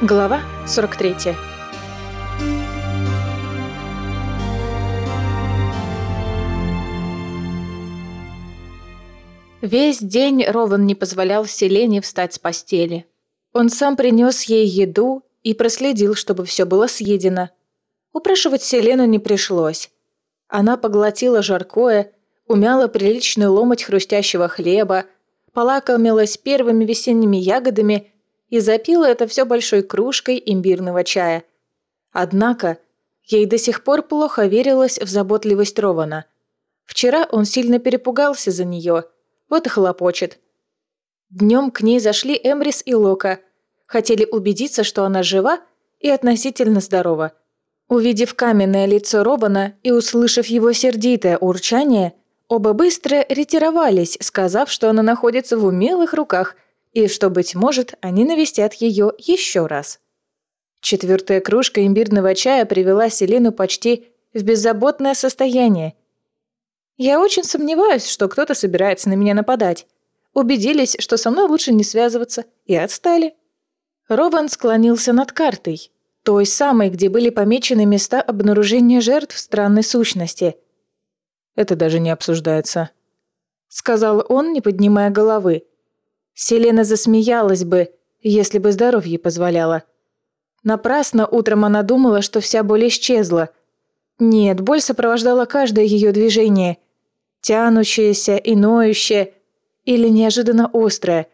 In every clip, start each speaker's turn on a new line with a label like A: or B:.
A: Глава 43 Весь день Рован не позволял Селене встать с постели. Он сам принес ей еду и проследил, чтобы все было съедено. Упрашивать Селену не пришлось. Она поглотила жаркое, умяла приличную ломоть хрустящего хлеба, полакомилась первыми весенними ягодами и запила это все большой кружкой имбирного чая. Однако ей до сих пор плохо верилось в заботливость Рована. Вчера он сильно перепугался за нее, вот и хлопочет. Днем к ней зашли Эмрис и Лока, хотели убедиться, что она жива и относительно здорова. Увидев каменное лицо Робана и услышав его сердитое урчание, оба быстро ретировались, сказав, что она находится в умелых руках – и что, быть может, они навестят ее еще раз. Четвертая кружка имбирного чая привела Селину почти в беззаботное состояние. Я очень сомневаюсь, что кто-то собирается на меня нападать. Убедились, что со мной лучше не связываться, и отстали. Рован склонился над картой, той самой, где были помечены места обнаружения жертв странной сущности.
B: «Это даже не обсуждается», —
A: сказал он, не поднимая головы. Селена засмеялась бы, если бы здоровье позволяло. Напрасно утром она думала, что вся боль исчезла. Нет, боль сопровождала каждое ее движение. Тянущееся и ноющее, или неожиданно острое.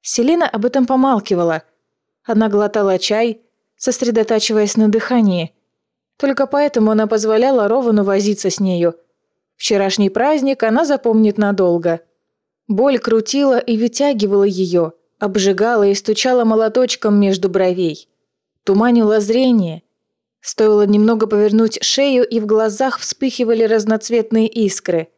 A: Селена об этом помалкивала. Она глотала чай, сосредотачиваясь на дыхании. Только поэтому она позволяла Ровану возиться с нею. Вчерашний праздник она запомнит надолго. Боль крутила и вытягивала ее, обжигала и стучала молоточком между бровей. Туманила зрение. Стоило немного повернуть шею, и в глазах вспыхивали разноцветные искры.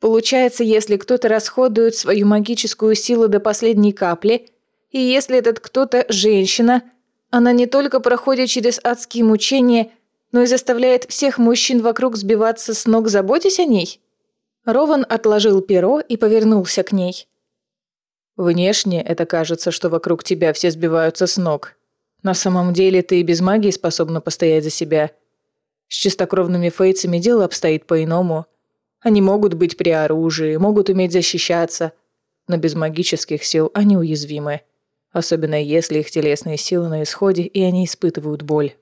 A: Получается, если кто-то расходует свою магическую силу до последней капли, и если этот кто-то – женщина, она не только проходит через адские мучения, но и заставляет всех мужчин вокруг сбиваться с ног, заботясь о ней? Рован отложил перо и повернулся к ней.
B: «Внешне это кажется, что вокруг тебя все сбиваются с ног. На самом деле ты и без магии способна постоять за себя. С чистокровными фейцами дело обстоит по-иному. Они могут быть при оружии, могут уметь защищаться, но без магических сил они уязвимы. Особенно если их телесные силы на исходе, и они испытывают боль.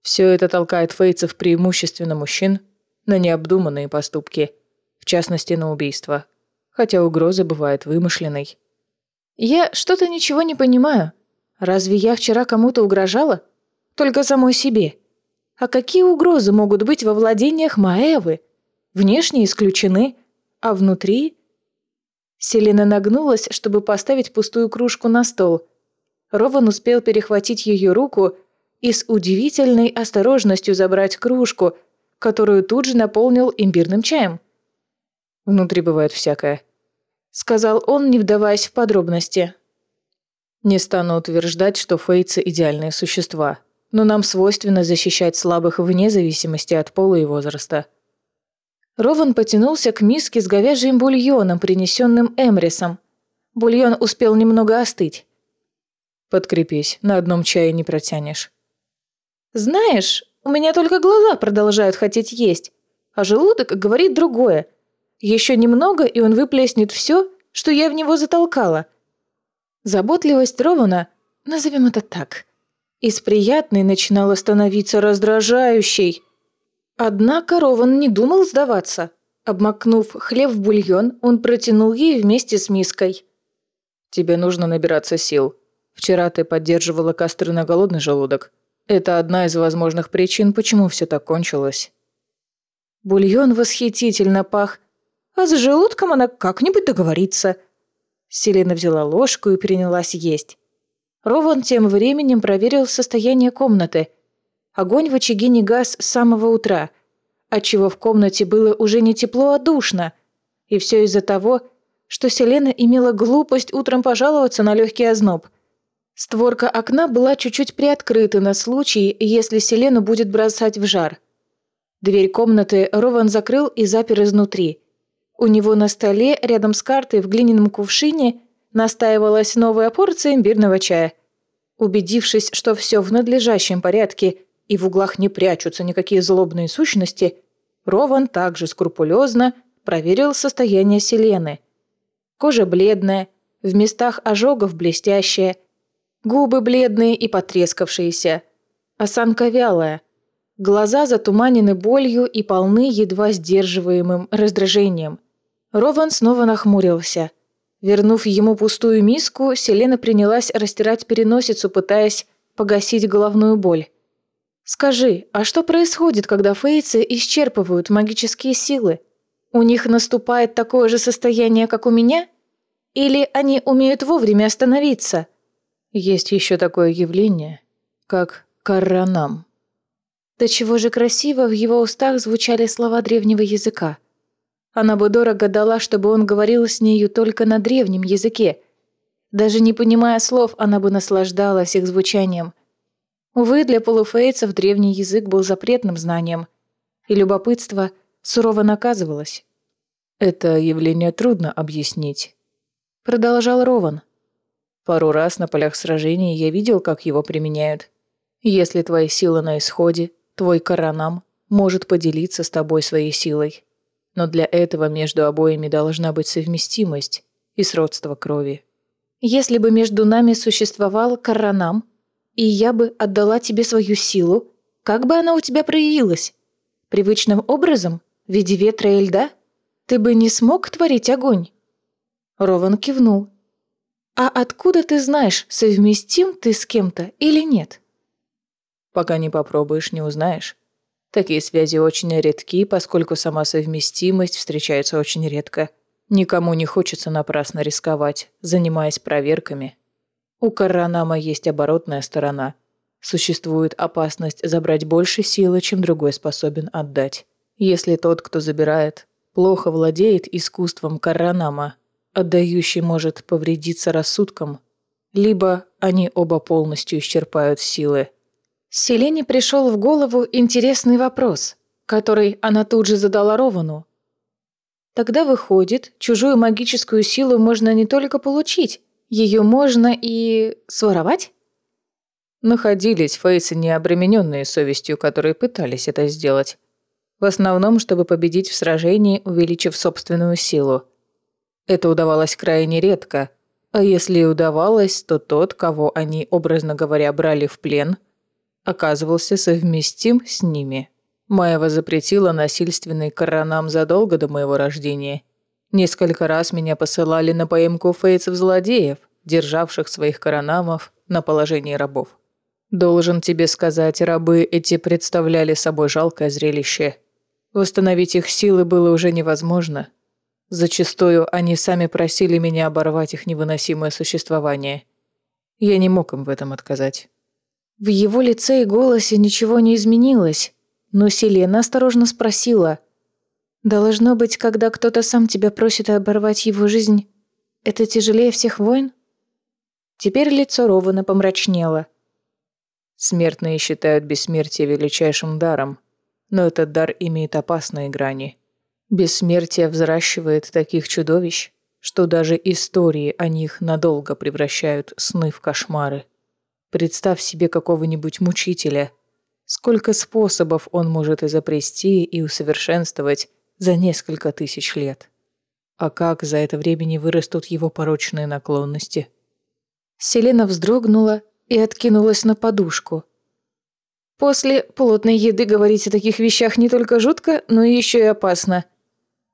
B: Все это толкает фейцев преимущественно мужчин на необдуманные поступки – в частности на убийство, хотя угроза бывает вымышленной.
A: «Я что-то ничего не понимаю. Разве я вчера кому-то угрожала? Только самой себе. А какие угрозы могут быть во владениях Маэвы? Внешне исключены, а внутри...» Селена нагнулась, чтобы поставить пустую кружку на стол. Рован успел перехватить ее руку и с удивительной осторожностью забрать кружку, которую тут же наполнил имбирным чаем.
B: Внутри бывает всякое», —
A: сказал он, не вдаваясь в подробности.
B: «Не стану утверждать, что фейцы – идеальные существа, но нам свойственно защищать слабых вне зависимости от пола и возраста».
A: Рован потянулся к миске с говяжьим бульоном, принесенным Эмрисом. Бульон успел немного остыть.
B: «Подкрепись, на одном чае не протянешь».
A: «Знаешь, у меня только глаза продолжают хотеть есть, а желудок говорит другое. Еще немного, и он выплеснет все, что я в него затолкала. Заботливость Рована, назовем это так, из приятной начинала становиться раздражающей. Однако Рован не думал сдаваться. Обмакнув хлеб в бульон, он протянул ей вместе с миской.
B: «Тебе нужно набираться сил. Вчера ты поддерживала костры на голодный желудок. Это одна из возможных причин, почему все так кончилось».
A: Бульон восхитительно пах а с желудком она как-нибудь договорится». Селена взяла ложку и принялась есть. Рован тем временем проверил состояние комнаты. Огонь в очаге не гас с самого утра, отчего в комнате было уже не тепло, а душно. И все из-за того, что Селена имела глупость утром пожаловаться на легкий озноб. Створка окна была чуть-чуть приоткрыта на случай, если Селену будет бросать в жар. Дверь комнаты Рован закрыл и запер изнутри – у него на столе, рядом с картой в глиняном кувшине, настаивалась новая порция имбирного чая. Убедившись, что все в надлежащем порядке и в углах не прячутся никакие злобные сущности, Рован также скрупулезно проверил состояние Селены. Кожа бледная, в местах ожогов блестящая, губы бледные и потрескавшиеся, осанка вялая, глаза затуманены болью и полны едва сдерживаемым раздражением. Рован снова нахмурился. Вернув ему пустую миску, Селена принялась растирать переносицу, пытаясь погасить головную боль. «Скажи, а что происходит, когда фейцы исчерпывают магические силы? У них наступает такое же состояние, как у меня? Или они умеют вовремя остановиться?»
B: Есть еще такое явление, как карранам.
A: До чего же красиво в его устах звучали слова древнего языка. Она бы дорого дала, чтобы он говорил с нею только на древнем языке. Даже не понимая слов, она бы наслаждалась их звучанием. Увы, для полуфейцев древний язык был запретным знанием, и любопытство сурово наказывалось.
B: «Это явление трудно объяснить», — продолжал Рован. «Пару раз на полях сражений я видел, как его применяют. Если твоя сила на исходе, твой коронам может поделиться с тобой своей силой но для этого между обоими должна быть совместимость и сродство крови.
A: Если бы между нами существовал коронам, и я бы отдала тебе свою силу, как бы она у тебя проявилась? Привычным образом? В виде ветра и льда? Ты бы не смог творить огонь?» Рован кивнул. «А откуда ты знаешь, совместим ты с кем-то или нет?»
B: «Пока не попробуешь, не узнаешь. Такие связи очень редки, поскольку сама совместимость встречается очень редко. Никому не хочется напрасно рисковать, занимаясь проверками. У Каранама есть оборотная сторона. Существует опасность забрать больше силы, чем другой способен отдать. Если тот, кто забирает, плохо владеет искусством Каранама, отдающий может повредиться рассудком, либо они оба полностью исчерпают силы,
A: Селене пришел в голову интересный вопрос, который она тут же задала Ровану. Тогда выходит, чужую магическую силу можно не только получить, ее можно и своровать?
B: Находились фейсы, не обремененные совестью, которые пытались это сделать. В основном, чтобы победить в сражении, увеличив собственную силу. Это удавалось крайне редко, а если и удавалось, то тот, кого они, образно говоря, брали в плен – оказывался совместим с ними. Маева запретила насильственный коронам задолго до моего рождения. Несколько раз меня посылали на поимку фейцев-злодеев, державших своих коронамов на положении рабов. Должен тебе сказать, рабы эти представляли собой жалкое зрелище. Восстановить их силы было уже невозможно. Зачастую они сами просили меня оборвать их невыносимое существование. Я не мог им в этом отказать.
A: В его лице и голосе ничего не изменилось, но Селена осторожно спросила. «Должно быть, когда кто-то сам тебя просит оборвать его жизнь, это тяжелее всех войн?» Теперь лицо Рована помрачнело.
B: Смертные считают бессмертие величайшим даром, но этот дар имеет опасные грани. Бессмертие взращивает таких чудовищ, что даже истории о них надолго превращают сны в кошмары. Представь себе какого-нибудь мучителя. Сколько способов он может изобрести и усовершенствовать за несколько тысяч лет. А как за это время не вырастут его порочные наклонности?
A: Селена вздрогнула и откинулась на подушку. После плотной еды говорить о таких вещах не только жутко, но и еще и опасно.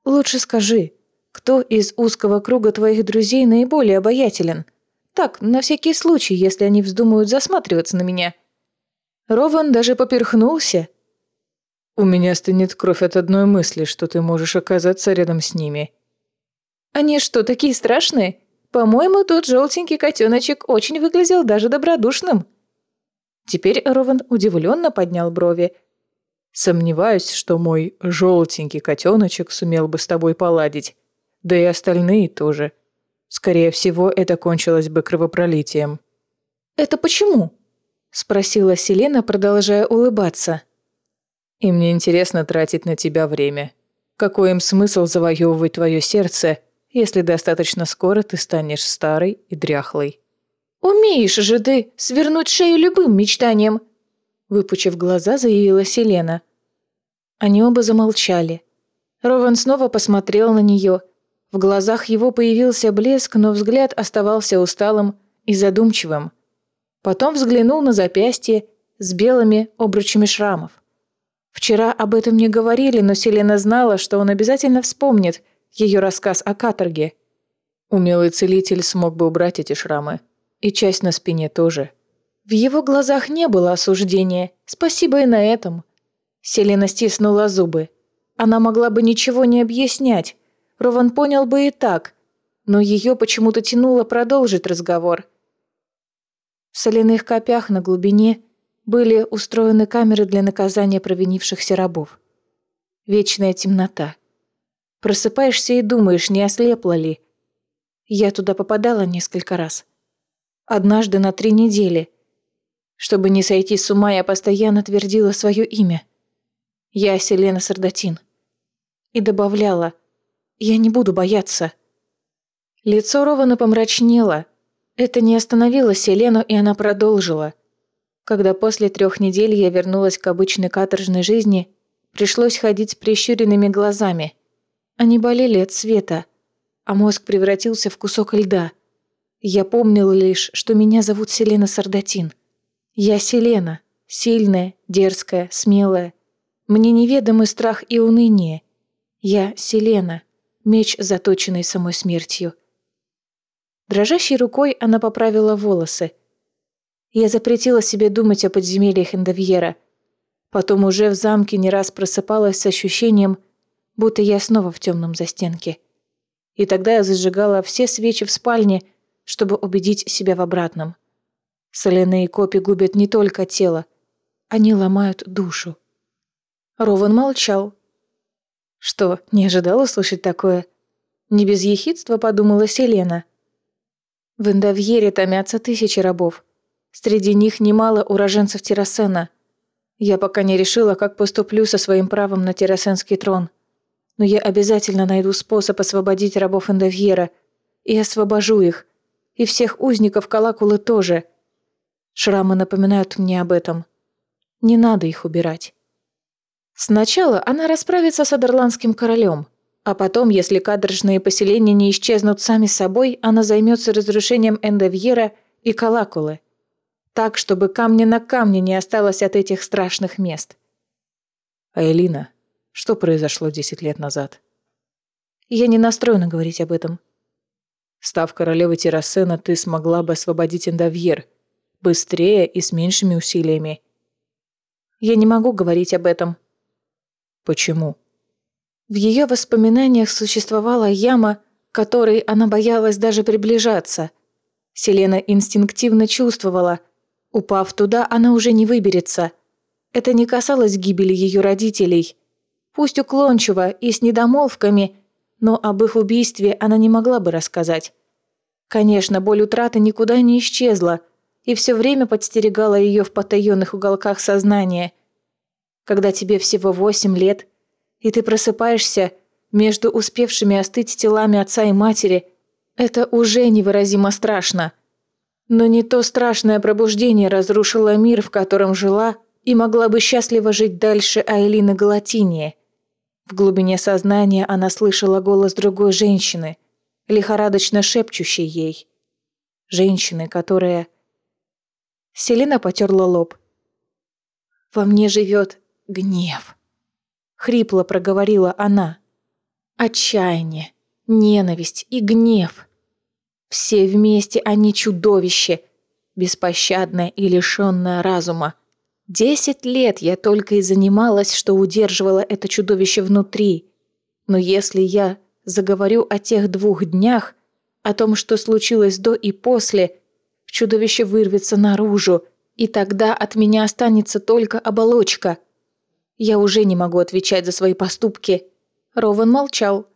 A: Лучше скажи, кто из узкого круга твоих друзей наиболее обаятелен – так, на всякий случай, если они вздумают засматриваться на меня. Рован даже поперхнулся.
B: У меня стынет кровь от одной мысли, что ты можешь оказаться рядом с ними.
A: Они что, такие страшные? По-моему, тот желтенький котеночек очень выглядел даже добродушным. Теперь Рован удивленно поднял брови.
B: Сомневаюсь, что мой желтенький котеночек сумел бы с тобой поладить. Да и остальные тоже. Скорее всего, это кончилось бы кровопролитием.
A: «Это почему?» – спросила Селена, продолжая улыбаться.
B: «И мне интересно тратить на тебя время. Какой им смысл завоевывать твое сердце, если достаточно скоро ты станешь старой и дряхлой?»
A: «Умеешь же ты свернуть шею любым мечтаниям!» Выпучив глаза, заявила Селена. Они оба замолчали. Рован снова посмотрел на нее. В глазах его появился блеск, но взгляд оставался усталым и задумчивым. Потом взглянул на запястье с белыми обручами шрамов. Вчера об этом не говорили, но Селена знала, что он обязательно вспомнит ее рассказ о каторге.
B: Умелый целитель смог бы убрать эти шрамы. И часть на спине тоже.
A: В его глазах не было осуждения. Спасибо и на этом. Селена стиснула зубы. Она могла бы ничего не объяснять. Рован понял бы и так. Но ее почему-то тянуло продолжить разговор. В соляных копях на глубине были устроены камеры для наказания провинившихся рабов. Вечная темнота. Просыпаешься и думаешь, не ослепла ли. Я туда попадала несколько раз. Однажды на три недели. Чтобы не сойти с ума, я постоянно твердила свое имя. Я Селена Сардатин. И добавляла, я не буду бояться. Лицо Рована помрачнело. Это не остановило Селену, и она продолжила – когда после трех недель я вернулась к обычной каторжной жизни, пришлось ходить с прищуренными глазами. Они болели от света, а мозг превратился в кусок льда. Я помнила лишь, что меня зовут Селена Сардатин. Я Селена, сильная, дерзкая, смелая. Мне неведомы страх и уныние. Я Селена, меч, заточенный самой смертью. Дрожащей рукой она поправила волосы – я запретила себе думать о подземельях Эндовьера. Потом уже в замке не раз просыпалась с ощущением, будто я снова в темном застенке. И тогда я зажигала все свечи в спальне, чтобы убедить себя в обратном. Соляные копи губят не только тело, они ломают душу. Рован молчал. Что, не ожидал услышать такое? Не без ехидства подумала Селена. В Эндовьере томятся тысячи рабов. Среди них немало уроженцев Террасена. Я пока не решила, как поступлю со своим правом на Террасенский трон. Но я обязательно найду способ освободить рабов Эндовьера. И освобожу их. И всех узников Калакулы тоже. Шрамы напоминают мне об этом. Не надо их убирать. Сначала она расправится с Адерландским королем, а потом, если кадржные поселения не исчезнут сами собой, она займется разрушением Эндовьера и Калакулы так, чтобы камня на камне не осталось от этих страшных мест.
B: А Элина, что произошло десять лет назад?
A: Я не настроена говорить об этом.
B: Став королевой Террасена, ты смогла бы освободить Эндовьер. Быстрее и с меньшими усилиями.
A: Я не могу говорить об этом.
B: Почему?
A: В ее воспоминаниях существовала яма, которой она боялась даже приближаться. Селена инстинктивно чувствовала – Упав туда, она уже не выберется. Это не касалось гибели ее родителей. Пусть уклончиво и с недомолвками, но об их убийстве она не могла бы рассказать. Конечно, боль утраты никуда не исчезла и все время подстерегала ее в потаенных уголках сознания. Когда тебе всего восемь лет, и ты просыпаешься между успевшими остыть телами отца и матери, это уже невыразимо страшно – но не то страшное пробуждение разрушило мир, в котором жила и могла бы счастливо жить дальше Айлина Галатиния. В глубине сознания она слышала голос другой женщины, лихорадочно шепчущей ей. Женщины, которая... Селена потерла лоб. «Во мне живет гнев», — хрипло проговорила она. «Отчаяние, ненависть и гнев». Все вместе они чудовище, беспощадное и лишенное разума. Десять лет я только и занималась, что удерживала это чудовище внутри. Но если я заговорю о тех двух днях, о том, что случилось до и после, чудовище вырвется наружу, и тогда от меня останется только оболочка. Я уже не могу отвечать за свои поступки. Рован молчал,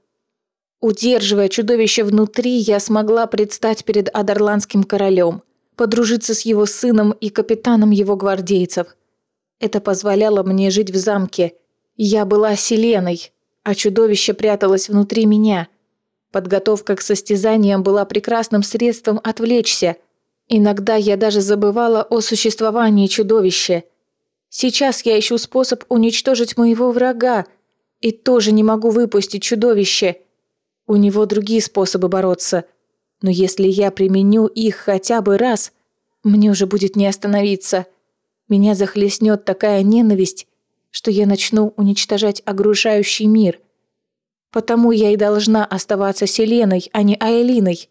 A: Удерживая чудовище внутри, я смогла предстать перед Адерландским королем, подружиться с его сыном и капитаном его гвардейцев. Это позволяло мне жить в замке. Я была Селеной, а чудовище пряталось внутри меня. Подготовка к состязаниям была прекрасным средством отвлечься, Иногда я даже забывала о существовании чудовища. Сейчас я ищу способ уничтожить моего врага, и тоже не могу выпустить чудовище. У него другие способы бороться. Но если я применю их хотя бы раз, мне уже будет не остановиться. Меня захлестнет такая ненависть, что я начну уничтожать окружающий мир. Потому я и должна оставаться Селеной, а не Айлиной.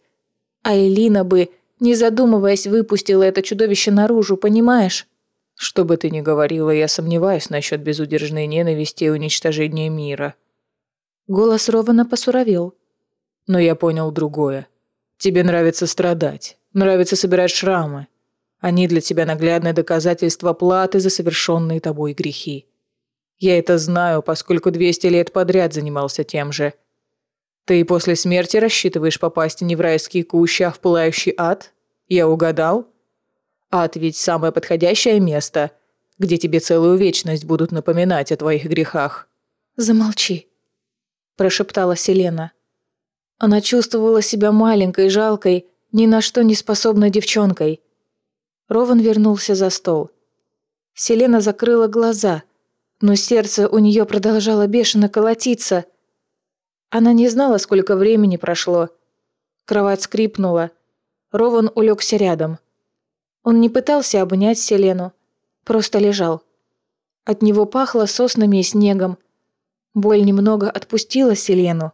A: Айлина бы, не задумываясь, выпустила это чудовище наружу, понимаешь?
B: Что бы ты ни говорила, я сомневаюсь насчет безудержной ненависти и уничтожения мира.
A: Голос Рована посуровел.
B: Но я понял другое. Тебе нравится страдать, нравится собирать шрамы. Они для тебя наглядное доказательство платы за совершенные тобой грехи. Я это знаю, поскольку 200 лет подряд занимался тем же. Ты после смерти рассчитываешь попасть не в райские кущи, а в пылающий ад? Я угадал? Ад ведь самое подходящее место, где тебе целую вечность будут напоминать о твоих грехах.
A: «Замолчи», – прошептала Селена. Она чувствовала себя маленькой, жалкой, ни на что не способной девчонкой. Рован вернулся за стол. Селена закрыла глаза, но сердце у нее продолжало бешено колотиться. Она не знала, сколько времени прошло. Кровать скрипнула. Рован улегся рядом. Он не пытался обнять Селену, просто лежал. От него пахло соснами и снегом. Боль немного отпустила Селену.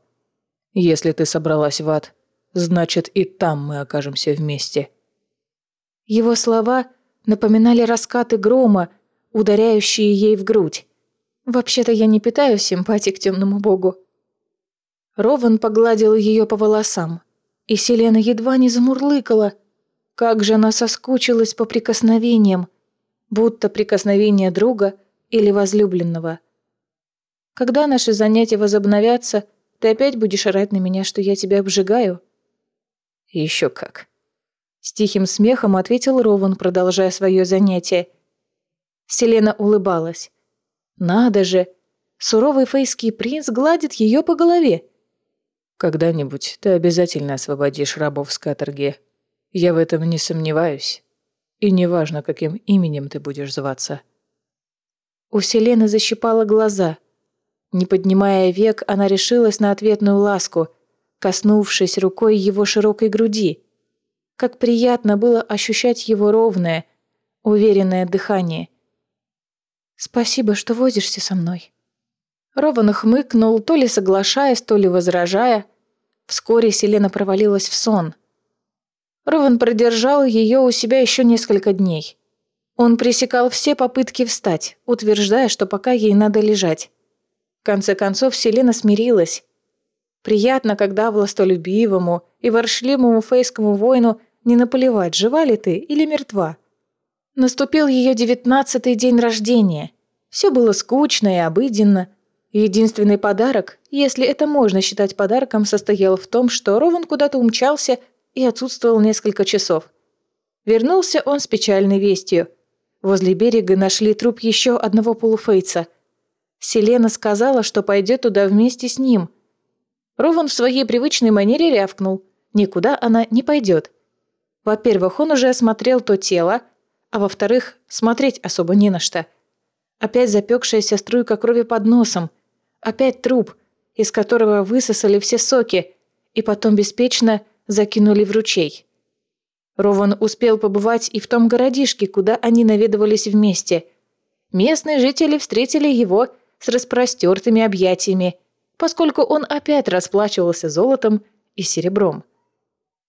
B: «Если ты собралась в ад, значит и там мы окажемся вместе».
A: Его слова напоминали раскаты грома, ударяющие ей в грудь. Вообще-то я не питаю симпатии к темному богу. Рован погладил ее по волосам, и Селена едва не замурлыкала, как же она соскучилась по прикосновениям, будто прикосновение друга или возлюбленного. Когда наши занятия возобновятся, ты опять будешь орать на меня, что я тебя обжигаю?
B: Еще как.
A: С тихим смехом ответил Рован, продолжая свое занятие. Селена улыбалась. Надо же, суровый фейский принц гладит ее по голове.
B: Когда-нибудь ты обязательно освободишь рабов с каторги, я в этом не сомневаюсь. И неважно, каким именем ты будешь зваться.
A: У Селены защипала глаза. Не поднимая век, она решилась на ответную ласку, коснувшись рукой его широкой груди. Как приятно было ощущать его ровное, уверенное дыхание. «Спасибо, что возишься со мной». Рован хмыкнул, то ли соглашаясь, то ли возражая. Вскоре Селена провалилась в сон – Рован продержал ее у себя еще несколько дней. Он пресекал все попытки встать, утверждая, что пока ей надо лежать. В конце концов, Селена смирилась. Приятно, когда властолюбивому и воршливому фейскому воину не наплевать, жива ли ты или мертва. Наступил ее девятнадцатый день рождения. Все было скучно и обыденно. Единственный подарок, если это можно считать подарком, состоял в том, что Рован куда-то умчался и отсутствовал несколько часов. Вернулся он с печальной вестью. Возле берега нашли труп еще одного полуфейца. Селена сказала, что пойдет туда вместе с ним. Рован в своей привычной манере рявкнул. Никуда она не пойдет. Во-первых, он уже осмотрел то тело, а во-вторых, смотреть особо не на что. Опять запекшаяся струйка крови под носом. Опять труп, из которого высосали все соки, и потом беспечно закинули в ручей. Рован успел побывать и в том городишке, куда они наведывались вместе. Местные жители встретили его с распростертыми объятиями, поскольку он опять расплачивался золотом и серебром.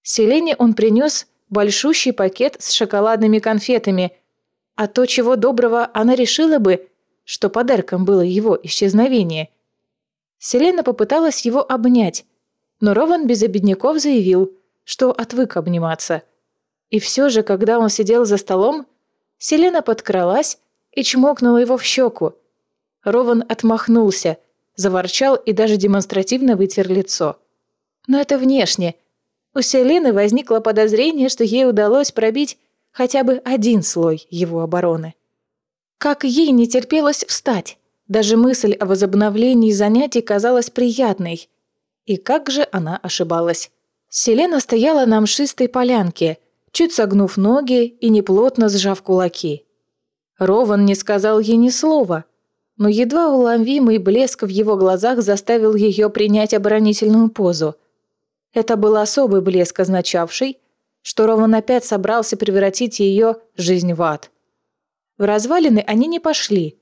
A: Селене он принес большущий пакет с шоколадными конфетами, а то, чего доброго, она решила бы, что подарком было его исчезновение. Селена попыталась его обнять, но Рован без обедняков заявил, что отвык обниматься. И все же, когда он сидел за столом, Селена подкралась и чмокнула его в щеку. Рован отмахнулся, заворчал и даже демонстративно вытер лицо. Но это внешне. У Селены возникло подозрение, что ей удалось пробить хотя бы один слой его обороны. Как ей не терпелось встать. Даже мысль о возобновлении занятий казалась приятной – и как же она ошибалась. Селена стояла на мшистой полянке, чуть согнув ноги и неплотно сжав кулаки. Рован не сказал ей ни слова, но едва уловимый блеск в его глазах заставил ее принять оборонительную позу. Это был особый блеск, означавший, что Рован опять собрался превратить ее жизнь в ад. В развалины они не пошли.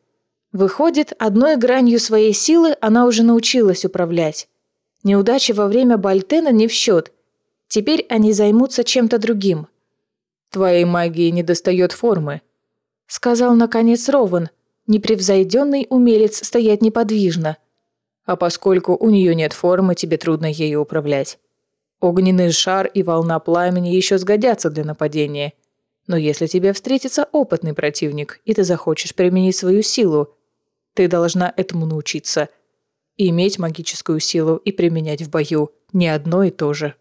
A: Выходит, одной гранью своей силы она уже научилась управлять. Неудачи во время Бальтена не в счет. Теперь они займутся чем-то другим.
B: «Твоей магии недостает формы», — сказал наконец Рован, непревзойденный умелец стоять неподвижно. «А поскольку у нее нет формы, тебе трудно ею управлять. Огненный шар и волна пламени еще сгодятся для нападения. Но если тебе встретится опытный противник, и ты захочешь применить свою силу, ты должна этому научиться. Иметь магическую силу и применять в бою не одно и то же.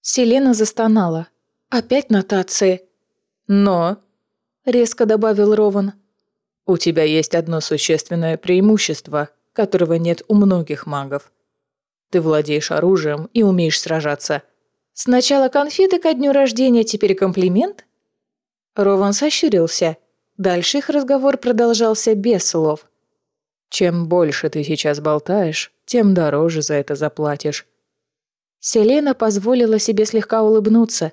A: Селена застонала. Опять нотации.
B: Но,
A: резко добавил Рован,
B: у тебя есть одно существенное преимущество, которого нет у многих магов. Ты владеешь оружием и умеешь сражаться.
A: Сначала конфеты ко дню рождения, теперь комплимент? Рован сощурился. Дальше их разговор продолжался без слов.
B: «Чем больше ты сейчас болтаешь, тем дороже за это заплатишь».
A: Селена позволила себе слегка улыбнуться.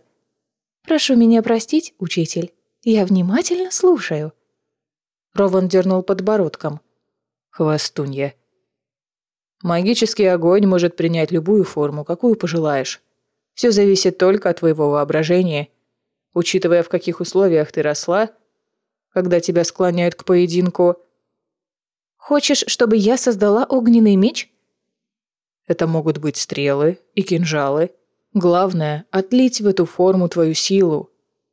A: «Прошу меня простить, учитель. Я внимательно слушаю».
B: Рован дернул подбородком. «Хвостунья». «Магический огонь может принять любую форму, какую пожелаешь. Все зависит только от твоего воображения учитывая, в каких условиях ты росла, когда тебя склоняют к поединку.
A: Хочешь, чтобы я создала огненный меч?
B: Это могут быть стрелы и кинжалы. Главное – отлить в эту форму твою силу.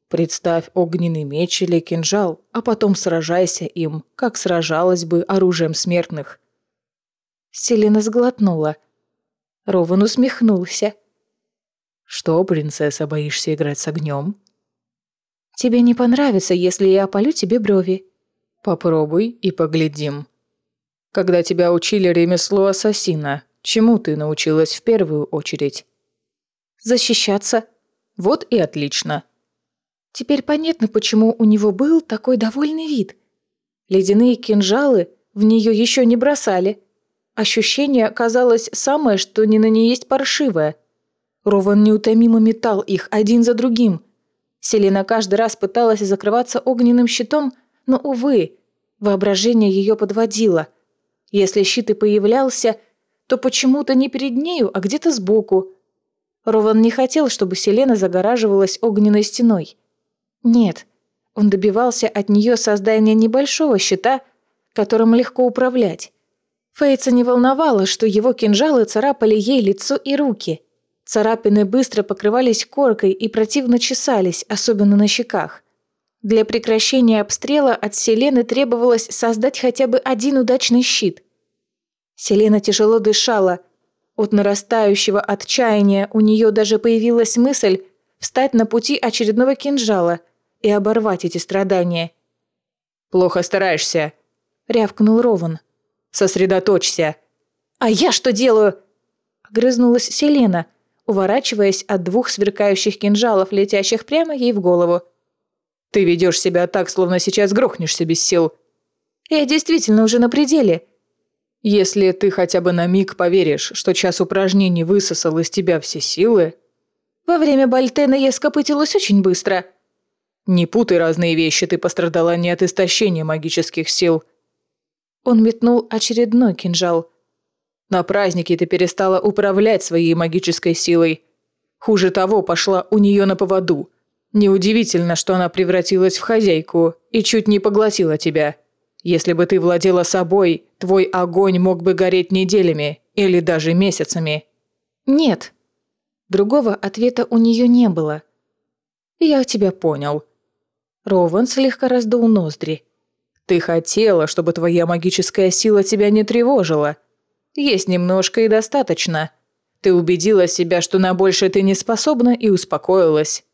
B: Представь огненный меч или кинжал, а потом сражайся им, как сражалась бы оружием смертных.
A: Селена сглотнула. Рован усмехнулся.
B: «Что, принцесса, боишься играть с огнем?»
A: Тебе не понравится, если я опалю тебе брови».
B: «Попробуй и поглядим». «Когда тебя учили ремеслу ассасина, чему ты научилась в первую очередь?»
A: «Защищаться».
B: «Вот и отлично».
A: Теперь понятно, почему у него был такой довольный вид. Ледяные кинжалы в нее еще не бросали. Ощущение казалось самое, что ни на ней есть паршивое. Рован неутомимо метал их один за другим – Селина каждый раз пыталась закрываться огненным щитом, но, увы, воображение ее подводило. Если щит и появлялся, то почему-то не перед нею, а где-то сбоку. Рован не хотел, чтобы Селена загораживалась огненной стеной. Нет, он добивался от нее создания небольшого щита, которым легко управлять. Фейца не волновало, что его кинжалы царапали ей лицо и руки. Царапины быстро покрывались коркой и противно чесались, особенно на щеках. Для прекращения обстрела от Селены требовалось создать хотя бы один удачный щит. Селена тяжело дышала. От нарастающего отчаяния у нее даже появилась мысль встать на пути очередного кинжала и оборвать эти страдания.
B: «Плохо стараешься», —
A: рявкнул Рован.
B: «Сосредоточься».
A: «А я что делаю?» — огрызнулась Селена, уворачиваясь от двух сверкающих кинжалов, летящих прямо ей в голову.
B: «Ты ведешь себя так, словно сейчас грохнешься без сил».
A: «Я действительно уже на пределе».
B: «Если ты хотя бы на миг поверишь, что час упражнений высосал из тебя все силы...»
A: «Во время Бальтена я скопытилась очень быстро».
B: «Не путай разные вещи, ты пострадала не от истощения магических сил».
A: Он метнул очередной кинжал –
B: на празднике ты перестала управлять своей магической силой. Хуже того, пошла у нее на поводу. Неудивительно, что она превратилась в хозяйку и чуть не поглотила тебя. Если бы ты владела собой, твой огонь мог бы гореть неделями или даже месяцами.
A: Нет. Другого ответа у нее не было.
B: Я тебя понял.
A: Рован слегка раздул ноздри.
B: Ты хотела, чтобы твоя магическая сила тебя не тревожила – есть немножко и достаточно. Ты убедила себя, что на больше ты не способна, и успокоилась.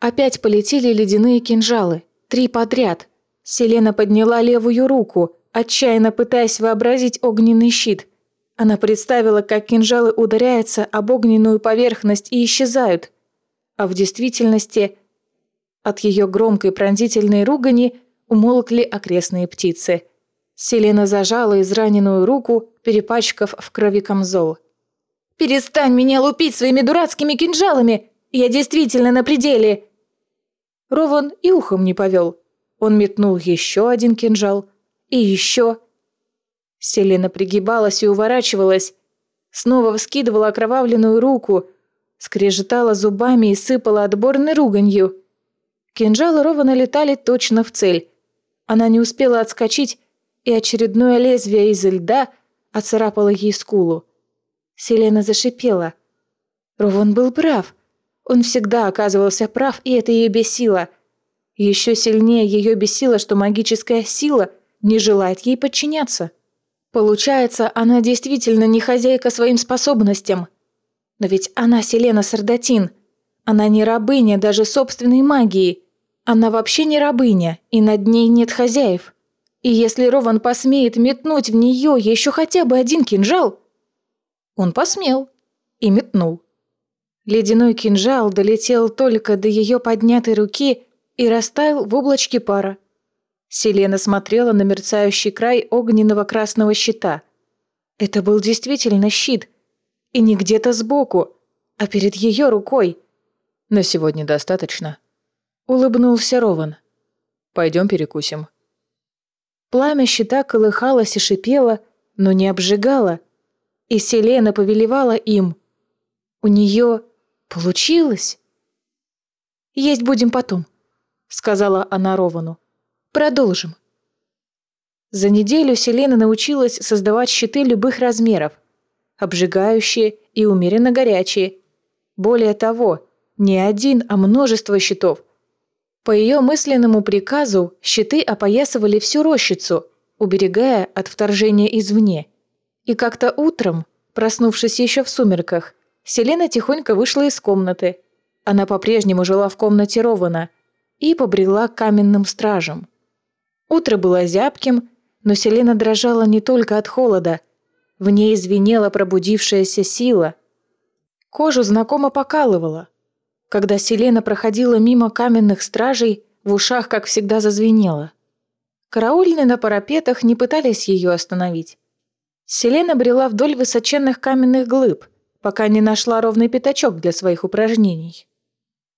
A: Опять полетели ледяные кинжалы. Три подряд. Селена подняла левую руку, отчаянно пытаясь вообразить огненный щит. Она представила, как кинжалы ударяются об огненную поверхность и исчезают. А в действительности От ее громкой пронзительной ругани умолкли окрестные птицы. Селена зажала израненную руку, перепачкав в крови камзол. «Перестань меня лупить своими дурацкими кинжалами! Я действительно на пределе!» Рован и ухом не повел. Он метнул еще один кинжал. И еще. Селена пригибалась и уворачивалась. Снова вскидывала окровавленную руку. Скрежетала зубами и сыпала отборной руганью. Кинжалы Рована летали точно в цель. Она не успела отскочить, и очередное лезвие из льда оцарапало ей скулу. Селена зашипела. Рован был прав. Он всегда оказывался прав, и это ее бесило. Еще сильнее ее бесило, что магическая сила не желает ей подчиняться. Получается, она действительно не хозяйка своим способностям. Но ведь она Селена Сардатин. Она не рабыня даже собственной магии. Она вообще не рабыня, и над ней нет хозяев. И если Рован посмеет метнуть в нее еще хотя бы один кинжал... Он посмел и метнул. Ледяной кинжал долетел только до ее поднятой руки и растаял в облачке пара. Селена смотрела на мерцающий край огненного красного щита. Это был действительно щит. И не где-то сбоку, а перед ее рукой.
B: «На сегодня достаточно»,
A: Улыбнулся Рован.
B: «Пойдем перекусим».
A: Пламя щита колыхалось и шипело, но не обжигало. И Селена повелевала им. У нее получилось. «Есть будем потом», — сказала она Ровану. «Продолжим». За неделю Селена научилась создавать щиты любых размеров. Обжигающие и умеренно горячие. Более того, не один, а множество щитов — по ее мысленному приказу щиты опоясывали всю рощицу, уберегая от вторжения извне. И как-то утром, проснувшись еще в сумерках, Селена тихонько вышла из комнаты. Она по-прежнему жила в комнате Рована и побрела к каменным стражам. Утро было зябким, но Селена дрожала не только от холода. В ней звенела пробудившаяся сила. Кожу знакомо покалывала. Когда Селена проходила мимо каменных стражей, в ушах, как всегда, зазвенело. Караульные на парапетах не пытались ее остановить. Селена брела вдоль высоченных каменных глыб, пока не нашла ровный пятачок для своих упражнений.